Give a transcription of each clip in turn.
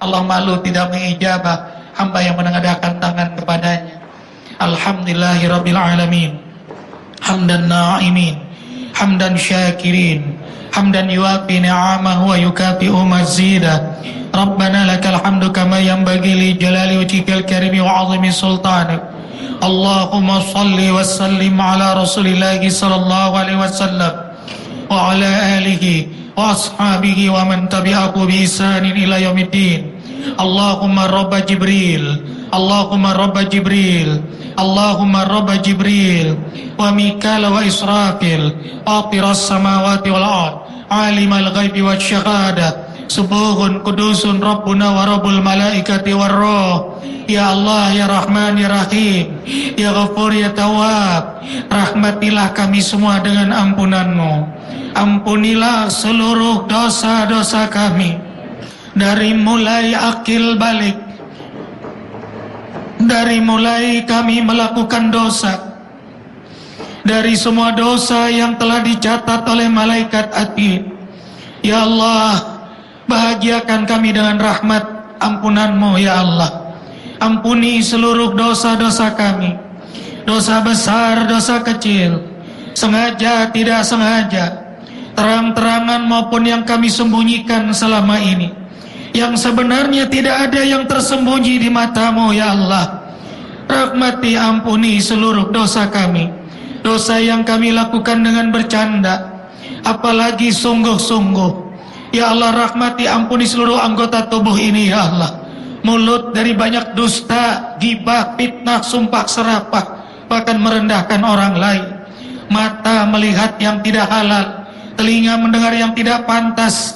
Allah malu tidak mengijabah hamba yang menengadakan tangan kepadanya. Alhamdulillahirabbil alamin. Hamdan na'imin, hamdan syakirin, hamdan yuafi ni'amahu wa yukafi'u mazidah. Rabbana lakal hamdu kama yanbaghi li jalali wajhikal karim wa 'azimi sultanik. Allahumma salli wa sallim ala Rasulillah sallallahu alaihi wasallam wa ala alihi وأصحابه ومن تبعه بإحسان إلى يوم الدين اللهم رب جبريل اللهم رب جبريل اللهم رب جبريل وميكال وإسرافيل فاطر السماوات والأرض عالم الغيب والشهادة سبوغ قدوس ربنا ورب الملائكة والروح Ya Allah, Ya Rahman, Ya Rahim Ya Ghafur, Ya Tawab Rahmatilah kami semua dengan ampunanmu Ampunilah seluruh dosa-dosa kami. Dari mulai akil balik. Dari mulai kami melakukan dosa. Dari semua dosa yang telah dicatat oleh malaikat atid Ya Allah Bahagiakan kami dengan rahmat ampunanmu ya Allah. Ampuni seluruh dosa-dosa kami. Dosa besar, dosa kecil. Sengaja, tidak sengaja terang-terangan maupun yang kami sembunyikan selama ini. Yang sebenarnya tidak ada yang tersembunyi di matamu ya Allah. Rahmati ampuni seluruh dosa kami. Dosa yang kami lakukan dengan bercanda. Apalagi sungguh-sungguh. Ya Allah rahmati ampuni seluruh anggota tubuh ini ya Allah. Mulut dari banyak dusta gibah fitnah sumpah serapah bahkan merendahkan orang lain. Mata melihat yang tidak halal telinga mendengar yang tidak pantas,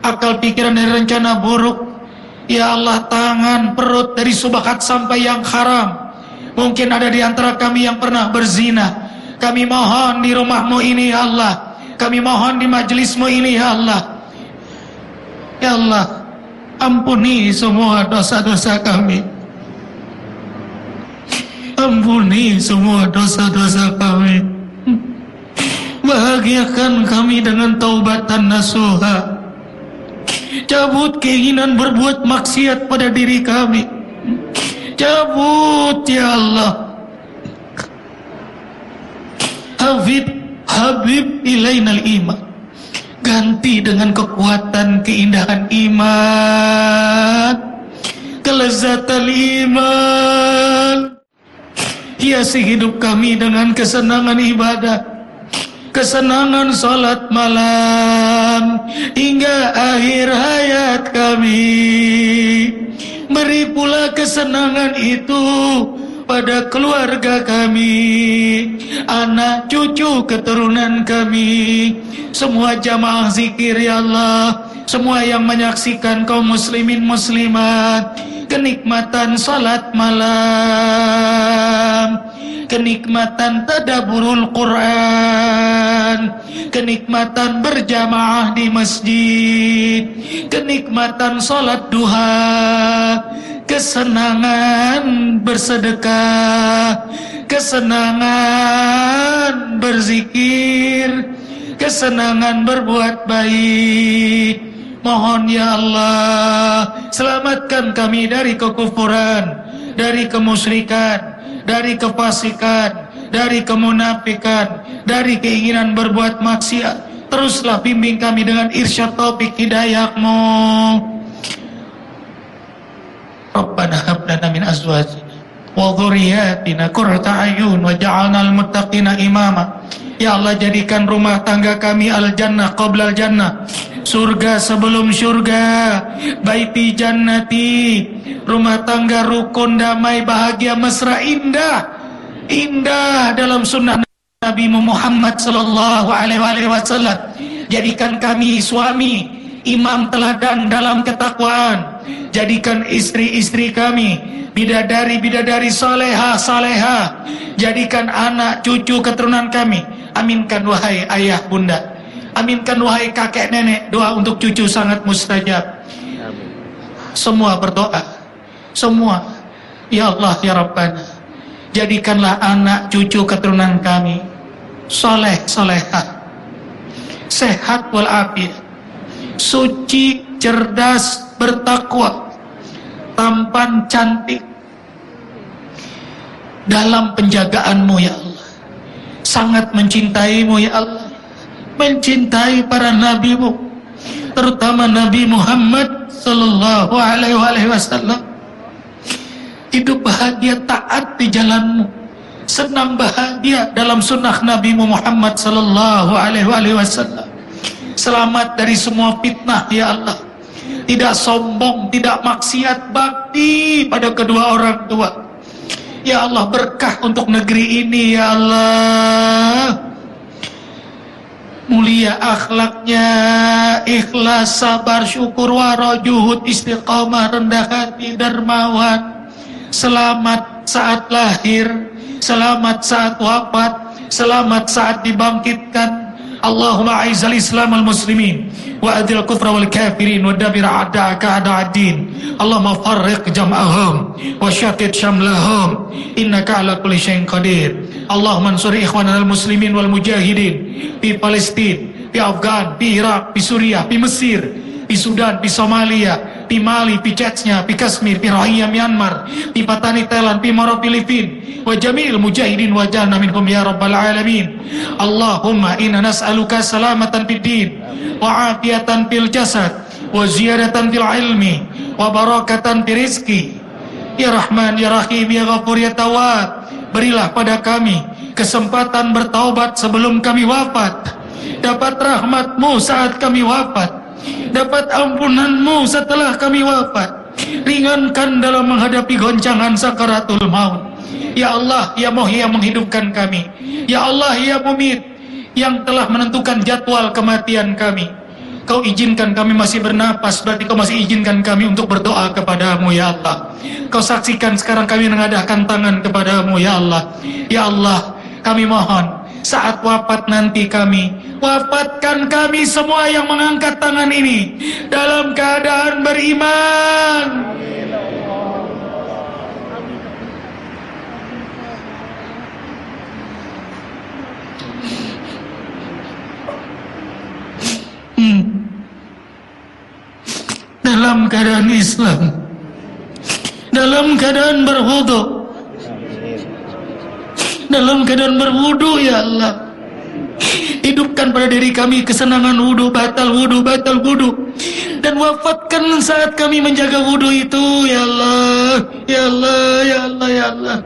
akal pikiran dari rencana buruk. Ya Allah, tangan, perut dari subahat sampai yang haram. Mungkin ada di antara kami yang pernah berzina. Kami mohon di rumahmu ini ya Allah. Kami mohon di majelismu ini ya Allah. Ya Allah, ampuni semua dosa-dosa kami. Ampuni semua dosa-dosa kami. Bahagiakan kami dengan taubatan nasuha. Cabut keinginan berbuat maksiat pada diri kami. Cabut ya Allah. Habib Habib ilainal iman. Ganti dengan kekuatan keindahan iman. Kelezatan iman. Hiasi hidup kami dengan kesenangan ibadah kesenangan salat malam hingga akhir hayat kami. Beri pula kesenangan itu pada keluarga kami anak cucu keturunan kami semua jamaah zikir ya Allah semua yang menyaksikan kaum muslimin muslimat kenikmatan salat malam kenikmatan tadaburul Quran, kenikmatan berjamaah di masjid, kenikmatan salat duha, kesenangan bersedekah, kesenangan berzikir, kesenangan berbuat baik. Mohon ya Allah, selamatkan kami dari kekufuran, dari kemusyrikan, dari kefasikan, dari kemunafikan, dari keinginan berbuat maksiat. Teruslah bimbing kami dengan irsyad taufik hidayahmu. Rabbana hab lana min azwajina wa dhurriyyatina qurrata ayun waj'alna lil muttaqina imama. Ya Allah jadikan rumah tangga kami al-jannah qabla al-jannah surga sebelum surga. Baiti jannati rumah tangga rukun damai bahagia mesra indah. Indah dalam sunnah Nabi Muhammad sallallahu alaihi wasallam. Jadikan kami suami imam teladan dalam ketakwaan. Jadikan istri-istri kami bidadari-bidadari saleha saleha. Jadikan anak cucu keturunan kami. Aminkan wahai ayah bunda Aminkan wahai kakek nenek Doa untuk cucu sangat mustajab Semua berdoa Semua Ya Allah ya Rabbana Jadikanlah anak cucu keturunan kami Soleh solehah Sehat walafiat Suci cerdas bertakwa tampan, cantik. Dalam penjagaanmu ya Allah. Sangat mencintaimu ya Allah. Mencintai para nabimu. Terutama Nabi Muhammad Sallallahu Alaihi Wasallam. Hidup bahagia taat di jalanmu. Senang bahagia dalam sunnah Nabi Muhammad Sallallahu Alaihi Wasallam. Selamat dari semua fitnah ya Allah tidak sombong, tidak maksiat, bakti pada kedua orang tua. Ya Allah berkah untuk negeri ini ya Allah. Mulia akhlaknya, ikhlas, sabar, syukur, waro, juhud, istiqamah, rendah hati, dermawan. Selamat saat lahir, selamat saat wafat, selamat saat dibangkitkan. Allahumma aizal islam al muslimin وأذل الكفر والكافرين ودبر أعداءك أعداء الدين اللهم فرق جمعهم وشتت شملهم إنك على كل شيء قدير اللهم انصر إخواننا المسلمين والمجاهدين في فلسطين في أفغان في Irak في Suriah في Mesir di Sudan, di Somalia, di Mali, di Chechnya, di Kashmir, di Rohingya Myanmar, di Patani Thailand, di Moro Filipin, wa jami'il mujahidin wa jana minhum ya rabbal alamin. Allahumma inna nas'aluka salamatan fid din wa afiatan fil jasad wa ziyadatan fil ilmi wa barakatan fil rizki. Ya Rahman, Ya Rahim, Ya Ghafur, Ya Tawad Berilah pada kami kesempatan bertaubat sebelum kami wafat Dapat rahmatmu saat kami wafat dapat ampunanmu setelah kami wafat. Ringankan dalam menghadapi goncangan sakaratul maut. Ya Allah ya Muhi yang menghidupkan kami. Ya Allah ya Mumit yang telah menentukan jadwal kematian kami. Kau izinkan kami masih bernapas Berarti kau masih izinkan kami untuk berdoa kepadamu ya Allah. Kau saksikan sekarang kami mengadahkan tangan kepadamu ya Allah. Ya Allah kami mohon saat wafat nanti kami wafatkan kami semua yang mengangkat tangan ini dalam keadaan beriman hmm. dalam keadaan Islam dalam keadaan berwudu dalam keadaan berwudu ya Allah. Hidupkan pada diri kami kesenangan wudu batal wudu batal wudu. Dan wafatkan saat kami menjaga wudu itu ya Allah. Ya Allah ya Allah ya Allah.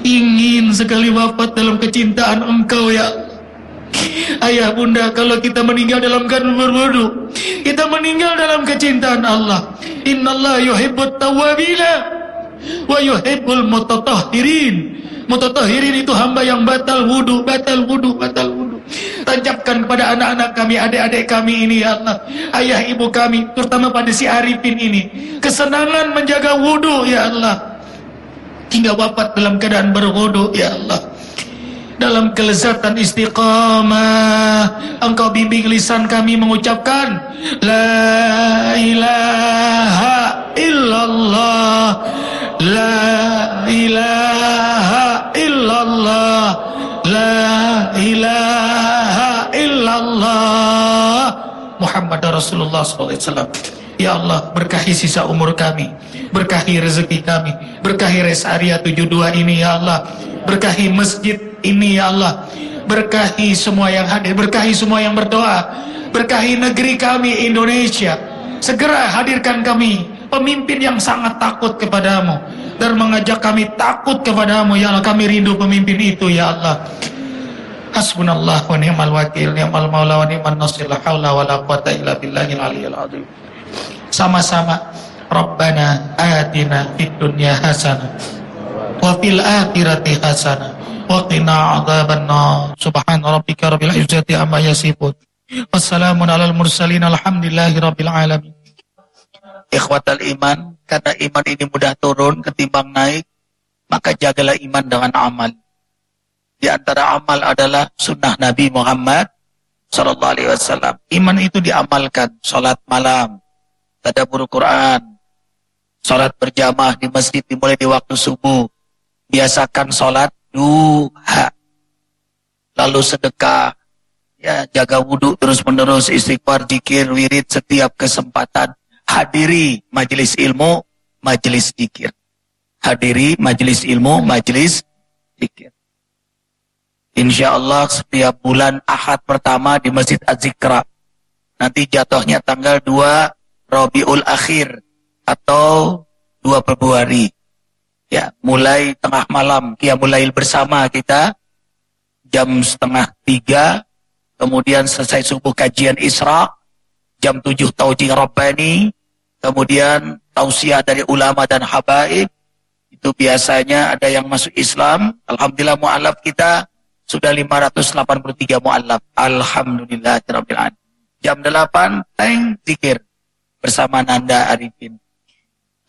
Ingin sekali wafat dalam kecintaan engkau ya Ayah bunda kalau kita meninggal dalam keadaan berwudu Kita meninggal dalam kecintaan Allah. Inna Allah yuhibbut tawabila Wa yuhibbul mutatahhirin Mutatahirin itu hamba yang batal wudu, batal wudu, batal wudu. Tancapkan kepada anak-anak kami, adik-adik kami ini ya Allah. Ayah ibu kami, terutama pada si Arifin ini. Kesenangan menjaga wudu ya Allah. Hingga wafat dalam keadaan berwudu ya Allah. Dalam kelezatan istiqamah Engkau bimbing lisan kami mengucapkan La ilaha illallah La ilaha illallah La ilaha illallah. Muhammad Rasulullah SAW Ya Allah berkahi sisa umur kami Berkahi rezeki kami Berkahi res area 72 ini ya Allah. Berkahi masjid ini ya Allah. Berkahi semua yang hadir Berkahi semua yang berdoa. Berkahi negeri kami Indonesia. Segera hadirkan kami pemimpin yang sangat takut kepadamu dan mengajak kami takut kepadamu. Ya Allah kami rindu pemimpin itu ya Allah. Hasbunallah wa ni'mal wakil ni'mal maula wa ni'mal nasir. La haula wa la quwata illa aliyil azim. Sama-sama. Rabbana atina fid dunya hasanah wa fil akhirati hasanah wa qina adzabannar subhana rabbika rabbil izzati amma yasifun. Wassalamun alal mursalin. Alhamdulillahi rabbil alamin ikhwatal iman, karena iman ini mudah turun ketimbang naik, maka jagalah iman dengan amal. Di antara amal adalah sunnah Nabi Muhammad Sallallahu Alaihi Wasallam. Iman itu diamalkan, sholat malam, tadabur Quran, sholat berjamaah di masjid dimulai di waktu subuh, biasakan sholat duha, lalu sedekah, ya jaga wudhu terus menerus, istighfar, jikir, wirid setiap kesempatan, hadiri majelis ilmu, majelis zikir. Hadiri majelis ilmu, majelis zikir. Insya Allah setiap bulan Ahad pertama di Masjid Az-Zikra. Nanti jatuhnya tanggal 2 Rabiul Akhir atau 2 Februari. Ya, mulai tengah malam mulai bersama kita jam setengah tiga, kemudian selesai subuh kajian Isra, jam tujuh Taujih Rabbani, kemudian tausiah dari ulama dan habaib, itu biasanya ada yang masuk Islam, Alhamdulillah mu'alaf kita sudah 583 mu'allaf. Alhamdulillah. Jam 8, teng zikir. Bersama Nanda Arifin.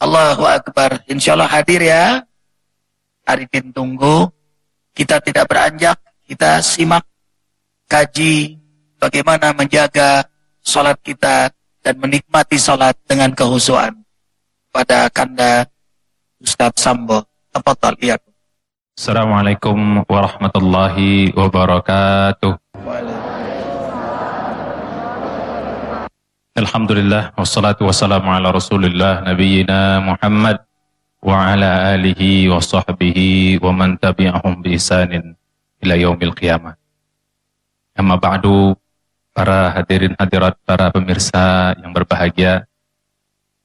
Allahu Akbar. Insya Allah hadir ya. Arifin tunggu. Kita tidak beranjak. Kita simak. Kaji. Bagaimana menjaga sholat kita. Dan menikmati sholat dengan kehusuan. Pada kanda Ustadz Sambo. Apa lihat. Assalamualaikum warahmatullahi wabarakatuh. Alhamdulillah wassalatu wassalamu ala Rasulillah nabiyyina Muhammad wa ala alihi wa sahbihi wa man tabi'ahum bi ihsanin ila yaumil qiyamah. Amma ba'du para hadirin hadirat para pemirsa yang berbahagia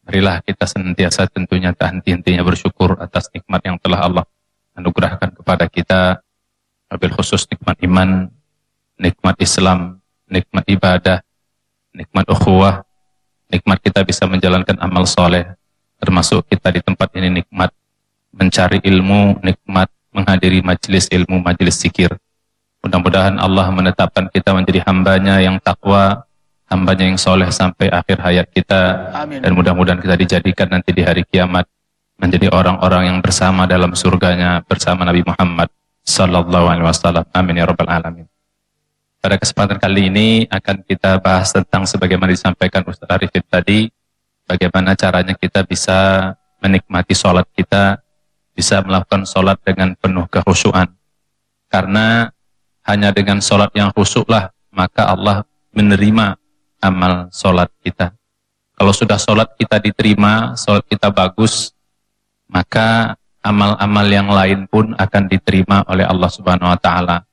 marilah kita senantiasa tentunya tak henti-hentinya bersyukur atas nikmat yang telah Allah anugerahkan kepada kita wabil khusus nikmat iman, nikmat Islam, nikmat ibadah, nikmat ukhuwah, nikmat kita bisa menjalankan amal soleh, termasuk kita di tempat ini nikmat mencari ilmu, nikmat menghadiri majelis ilmu, majelis zikir. Mudah-mudahan Allah menetapkan kita menjadi hambanya yang takwa, hambanya yang soleh sampai akhir hayat kita. Amin. Dan mudah-mudahan kita dijadikan nanti di hari kiamat menjadi orang-orang yang bersama dalam surganya bersama Nabi Muhammad sallallahu alaihi wasallam. Amin ya rabbal alamin. Pada kesempatan kali ini akan kita bahas tentang sebagaimana disampaikan Ustaz Arifin tadi, bagaimana caranya kita bisa menikmati sholat kita, bisa melakukan sholat dengan penuh kehusuan. Karena hanya dengan sholat yang khusyuklah maka Allah menerima amal sholat kita. Kalau sudah sholat kita diterima, sholat kita bagus, maka amal-amal yang lain pun akan diterima oleh Allah Subhanahu wa taala.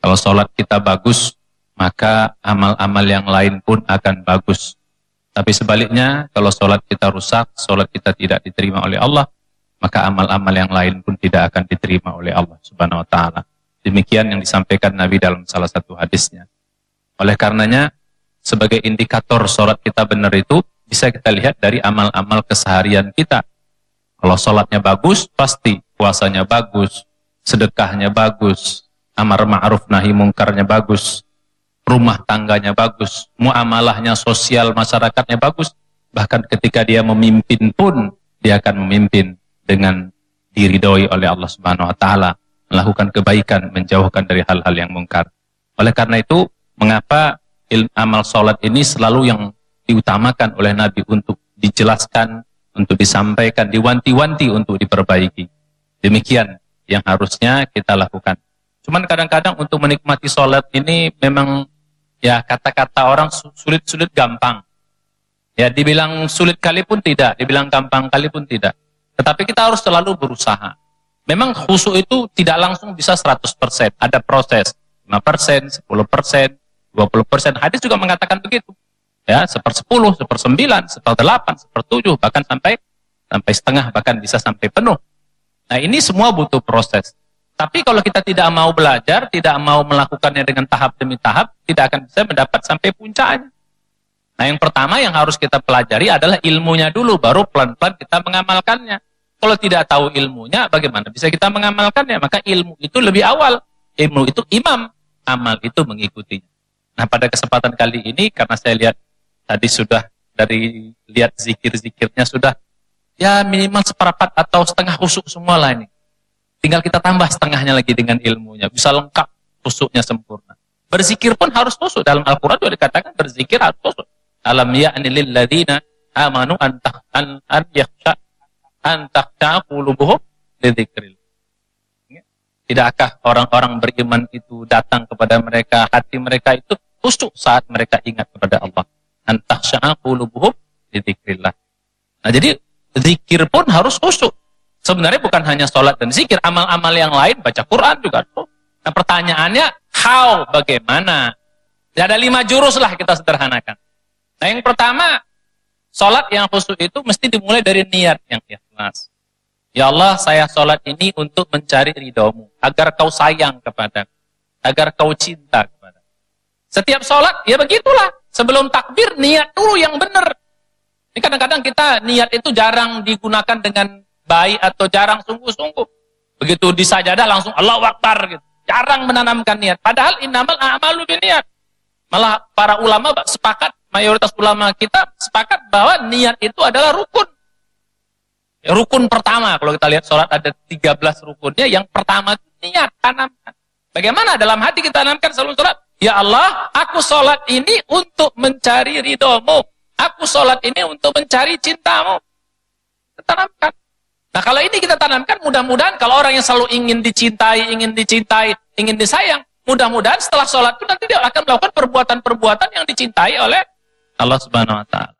Kalau sholat kita bagus, maka amal-amal yang lain pun akan bagus. Tapi sebaliknya, kalau sholat kita rusak, sholat kita tidak diterima oleh Allah, maka amal-amal yang lain pun tidak akan diterima oleh Allah Subhanahu wa taala. Demikian yang disampaikan Nabi dalam salah satu hadisnya. Oleh karenanya, sebagai indikator sholat kita benar itu, bisa kita lihat dari amal-amal keseharian kita kalau sholatnya bagus, pasti puasanya bagus, sedekahnya bagus, amar ma'ruf nahi mungkarnya bagus, rumah tangganya bagus, muamalahnya sosial masyarakatnya bagus. Bahkan ketika dia memimpin pun, dia akan memimpin dengan diridhoi oleh Allah Subhanahu wa taala, melakukan kebaikan, menjauhkan dari hal-hal yang mungkar. Oleh karena itu, mengapa ilmu amal sholat ini selalu yang diutamakan oleh Nabi untuk dijelaskan, untuk disampaikan, diwanti-wanti untuk diperbaiki. Demikian yang harusnya kita lakukan. Cuman kadang-kadang untuk menikmati sholat ini memang ya kata-kata orang sulit-sulit gampang. Ya dibilang sulit kali pun tidak, dibilang gampang kali pun tidak. Tetapi kita harus selalu berusaha. Memang khusyuk itu tidak langsung bisa 100%. Ada proses. 5%, 10%, 20%. Hadis juga mengatakan begitu ya sepersepuluh, sepersembilan, seperdelapan, sepertujuh, bahkan sampai sampai setengah, bahkan bisa sampai penuh. Nah ini semua butuh proses. Tapi kalau kita tidak mau belajar, tidak mau melakukannya dengan tahap demi tahap, tidak akan bisa mendapat sampai puncaknya. Nah yang pertama yang harus kita pelajari adalah ilmunya dulu, baru pelan-pelan kita mengamalkannya. Kalau tidak tahu ilmunya, bagaimana bisa kita mengamalkannya? Maka ilmu itu lebih awal. Ilmu itu imam, amal itu mengikutinya. Nah pada kesempatan kali ini, karena saya lihat Tadi sudah dari lihat zikir-zikirnya sudah ya minimal seperempat atau setengah usuk semua lah ini. Tinggal kita tambah setengahnya lagi dengan ilmunya. Bisa lengkap usuknya sempurna. Berzikir pun harus usuk. Dalam Al-Quran juga dikatakan berzikir harus usuk. Alam ya'ni ladina amanu antah an an yakhsha an takhsha qulubuhum lidzikril. Tidakkah orang-orang beriman itu datang kepada mereka, hati mereka itu khusyuk saat mereka ingat kepada Allah antakhsha'a qulubuhum dzikrillah. Nah jadi zikir pun harus khusyuk. Sebenarnya bukan hanya sholat dan zikir, amal-amal yang lain, baca Quran juga. Nah pertanyaannya, how, bagaimana? Ya, ada lima jurus lah kita sederhanakan. Nah yang pertama, sholat yang khusyuk itu mesti dimulai dari niat yang ikhlas. Ya Allah, saya sholat ini untuk mencari ridhomu, agar kau sayang kepada, agar kau cinta kepada. Setiap sholat, ya begitulah. Sebelum takbir, niat dulu yang benar. Ini kadang-kadang kita niat itu jarang digunakan dengan baik atau jarang sungguh-sungguh. Begitu di sajadah langsung Allah Akbar gitu. Jarang menanamkan niat. Padahal innamal a'malu niat. Malah para ulama sepakat, mayoritas ulama kita sepakat bahwa niat itu adalah rukun. Rukun pertama, kalau kita lihat sholat ada 13 rukunnya, yang pertama niat, tanamkan. Bagaimana dalam hati kita tanamkan sebelum sholat? Ya Allah, aku sholat ini untuk mencari ridhomu. Aku sholat ini untuk mencari cintamu. Tanamkan. Nah kalau ini kita tanamkan, mudah-mudahan kalau orang yang selalu ingin dicintai, ingin dicintai, ingin disayang, mudah-mudahan setelah sholat itu nanti dia akan melakukan perbuatan-perbuatan yang dicintai oleh Allah Subhanahu Wa Taala.